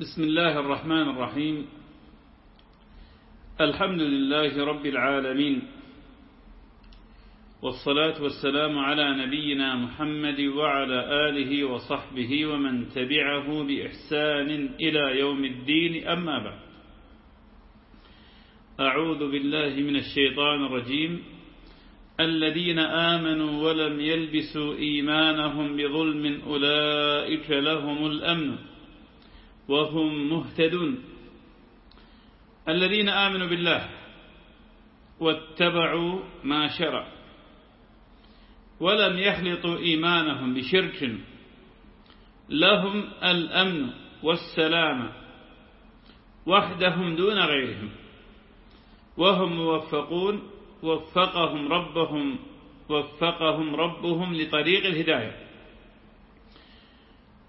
بسم الله الرحمن الرحيم. الحمد لله رب العالمين. والصلاة والسلام على نبينا محمد وعلى آله وصحبه ومن تبعه بإحسان إلى يوم الدين. أما بعد. أعوذ بالله من الشيطان الرجيم. الذين آمنوا ولم يلبسوا إيمانهم بظلم أولئك لهم الأمن. وهم مهتدون. الذين آمنوا بالله واتبعوا ما شرع. ولم يخلطوا إيمانهم بشرك. لهم الأمن والسلام وحدهم دون غيرهم. وهم موفقون وفقهم ربهم وفقهم ربهم لطريق الهداية.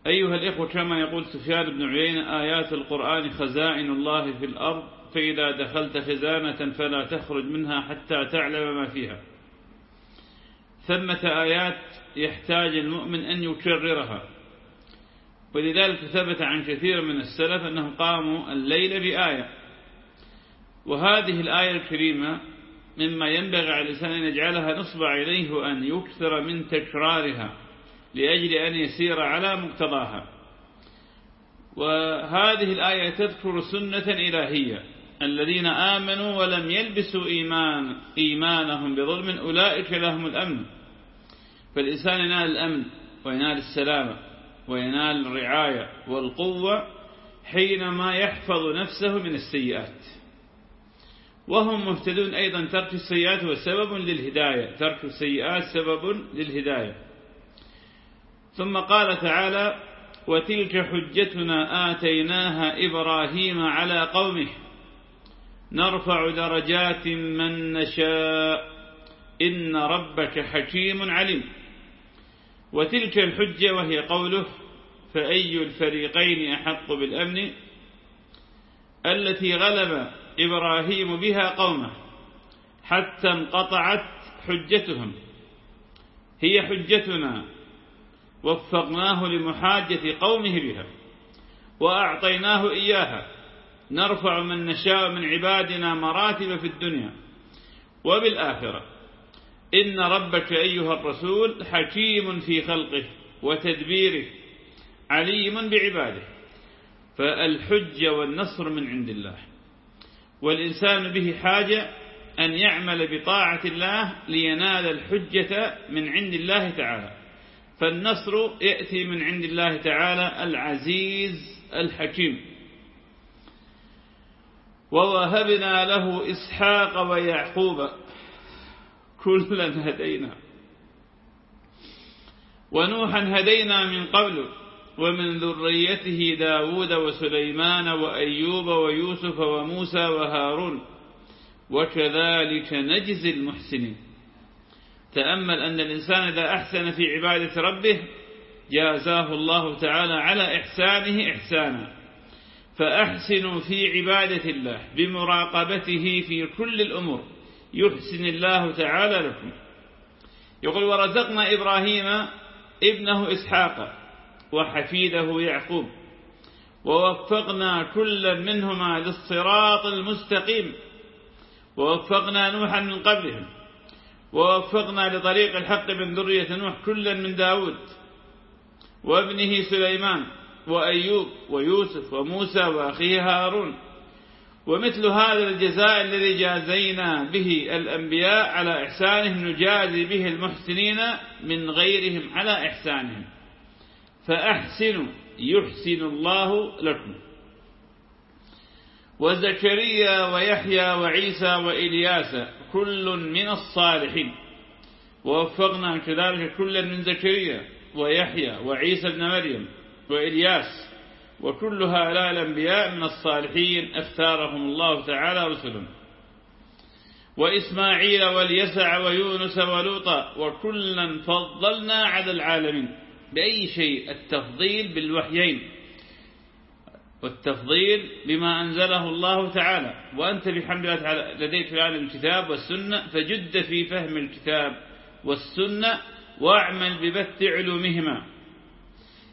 أيها الإخوة كما يقول سفيان بن عيينة آيات القرآن خزائن الله في الأرض فإذا دخلت خزانة فلا تخرج منها حتى تعلم ما فيها. ثمة آيات يحتاج المؤمن أن يكررها. ولذلك ثبت عن كثير من السلف أنهم قاموا الليل بآية. وهذه الآية الكريمة مما ينبغي على الإنسان أن يجعلها نصب إليه وأن يكثر من تكرارها. لأجل أن يسير على مقتضاها. وهذه الآية تذكر سنة إلهية. الذين آمنوا ولم يلبسوا إيمان إيمانهم بظلم أولئك لهم الأمن. فالإنسان ينال الأمن وينال السلامة وينال الرعاية والقوة حينما يحفظ نفسه من السيئات. وهم مهتدون أيضا ترك السيئات هو سبب للهداية. ترك السيئات سبب للهداية. ثم قال تعالى وتلك حجتنا آتيناها إبراهيم على قومه نرفع درجات من نشاء إن ربك حكيم عليم. وتلك الحجة وهي قوله فأي الفريقين أحق بالأمن؟ التي غلب إبراهيم بها قومه حتى انقطعت حجتهم هي حجتنا وفقناه لمحاجة قومه بها وأعطيناه إياها نرفع من نشاء من عبادنا مراتب في الدنيا وبالآخرة. إن ربك أيها الرسول حكيم في خلقه وتدبيره عليم بعباده فالحجة والنصر من عند الله. والإنسان به حاجة أن يعمل بطاعة الله لينال الحجة من عند الله تعالى. فالنصر يأتي من عند الله تعالى العزيز الحكيم. ووهبنا له إسحاق ويعقوب كلا هدينا. ونوحا هدينا من قبل ومن ذريته داود وسليمان وأيوب ويوسف وموسى وهارون. وكذلك نجزي المحسنين. تأمل أن الإنسان إذا أحسن في عبادة ربه جازاه الله تعالى على إحسانه إحسانا. فأحسنوا في عبادة الله بمراقبته في كل الأمور. يحسن الله تعالى لكم. يقول ورزقنا إبراهيم ابنه إسحاق وحفيده يعقوب. ووفقنا كلا منهما للصراط المستقيم. ووفقنا نوحا من قبلهم. ووفقنا لطريق الحق من ذرية نوح كلا من داود وابنه سليمان وأيوب ويوسف وموسى وأخيه هارون. ومثل هذا الجزاء الذي جازينا به الأنبياء على إحسانهم نجازي به المحسنين من غيرهم على إحسانهم. فأحسنوا يحسن الله لكم. وزكريا ويحيى وعيسى وإلياس كل من الصالحين. ووفقنا كذلك كلا من زكريا ويحيى وعيسى بن مريم وإلياس وكل هؤلاء الأنبياء من الصالحين اختارهم الله تعالى رسلا وإسماعيل واليسع ويونس ولوطا وكلا فضلنا على العالمين. بأي شيء؟ التفضيل بالوحيين. والتفضيل بما أنزله الله تعالى. وأنت بحمد الله تعالى لديك الآن الكتاب والسنة فجد في فهم الكتاب والسنة واعمل ببث علومهما.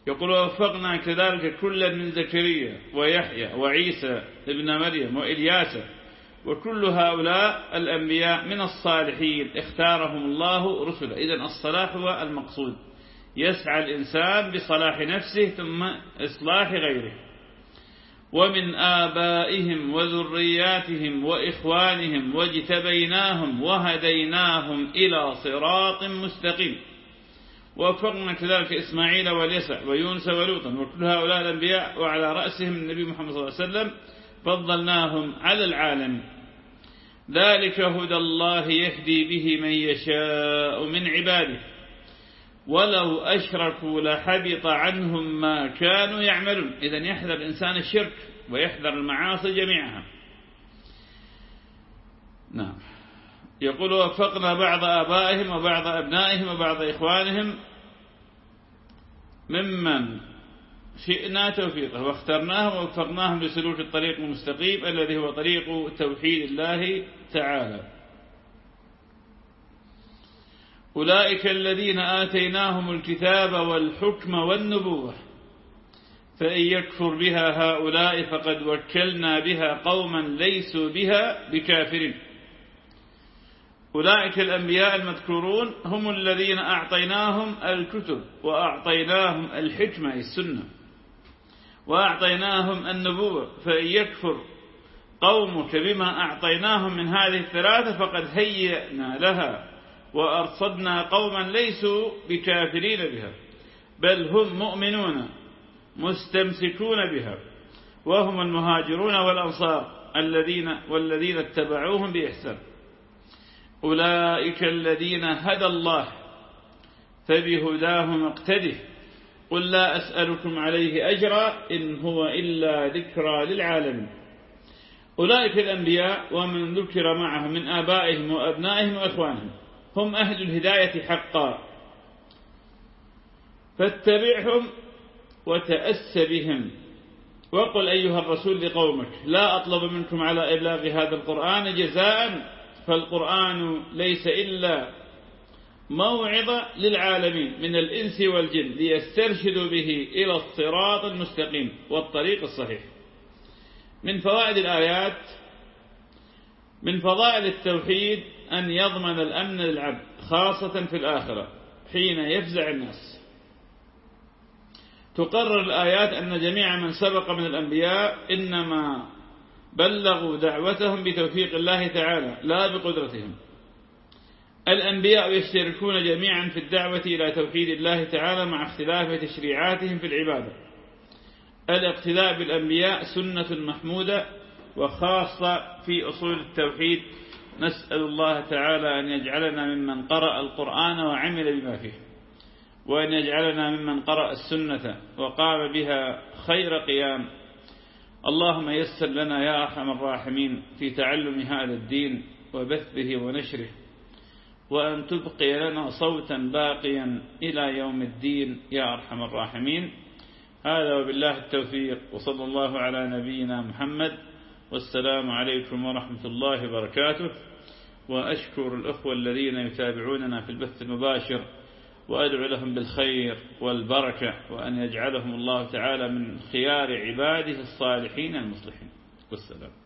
يقول ووفقنا كذلك كلا من زكريا ويحيى وعيسى ابن مريم وإلياس وكل هؤلاء الأنبياء من الصالحين اختارهم الله رسلا. إذن الصلاح هو المقصود. يسعى الإنسان بصلاح نفسه ثم إصلاح غيره. ومن آبائهم وذرياتهم وإخوانهم واجتبيناهم وهديناهم إلى صراط مستقيم. ووفقنا كذلك إسماعيل واليسع ويونس ولوطا وكل هؤلاء الأنبياء وعلى رأسهم النبي محمد صلى الله عليه وسلم فضلناهم على العالم. ذلك هدى الله يهدي به من يشاء من عباده. ولو أشركوا لحبط عنهم ما كانوا يعملون. إذا يحذر الإنسان الشرك ويحذر المعاصي جميعها. نعم. يقول وفقنا بعض آبائهم وبعض أبنائهم وبعض إخوانهم ممن شئنا توفيقه. واخترناهم ووفقناهم لسلوك الطريق المستقيم الذي هو طريق توحيد الله تعالى. أولئك الذين آتيناهم الكتاب والحكم والنبوة فإن يكفر بها هؤلاء فقد وكلنا بها قوما ليسوا بها بكافرين. أولئك الأنبياء المذكورون هم الذين أعطيناهم الكتب وأعطيناهم الحكمة السنة وأعطيناهم النبوة فإن يكفر قومك بما أعطيناهم من هذه الثلاثة فقد هيئنا لها. وأرصدنا قوما ليسوا بكافرين بها بل هم مؤمنون مستمسكون بها وهم المهاجرون والأنصار الذين والذين اتبعوهم بإحسان. أولئك الذين هدى الله فبهداه مقتده قل لا أسألكم عليه أجرا إن هو إلا ذكرى للعالمين. أولئك الأنبياء ومن ذكر معهم من آبائهم وأبنائهم وإخوانهم. هم أهل الهداية حقا. فاتبعهم وتأس بهم. وقل أيها الرسول لقومك لا أطلب منكم على إبلاغ هذا القرآن جزاء فالقرآن ليس إلا موعظة للعالمين من الإنس والجن ليسترشدوا به إلى الصراط المستقيم والطريق الصحيح. من فوائد الآيات من فضائل التوحيد أن يضمن الأمن للعبد خاصة في الآخرة حين يفزع الناس. تقرر الآيات أن جميع من سبق من الأنبياء إنما بلغوا دعوتهم بتوفيق الله تعالى لا بقدرتهم. الأنبياء يشتركون جميعا في الدعوة إلى توحيد الله تعالى مع اختلاف تشريعاتهم في العبادة. الاقتداء بالأنبياء سنة محمودة وخاصة في أصول التوحيد نسأل الله تعالى أن يجعلنا ممن قرأ القرآن وعمل بما فيه وأن يجعلنا ممن قرأ السنة وقام بها خير قيام. اللهم يسر لنا يا أرحم الراحمين في تعلم هذا الدين وبثه ونشره وأن تبقي لنا صوتا باقيا إلى يوم الدين يا أرحم الراحمين. هذا وبالله التوفيق وصلى الله على نبينا محمد والسلام عليكم ورحمة الله وبركاته. وأشكر الأخوة الذين يتابعوننا في البث المباشر وأدعو لهم بالخير والبركة وأن يجعلهم الله تعالى من خيار عباده الصالحين المصلحين. والسلام.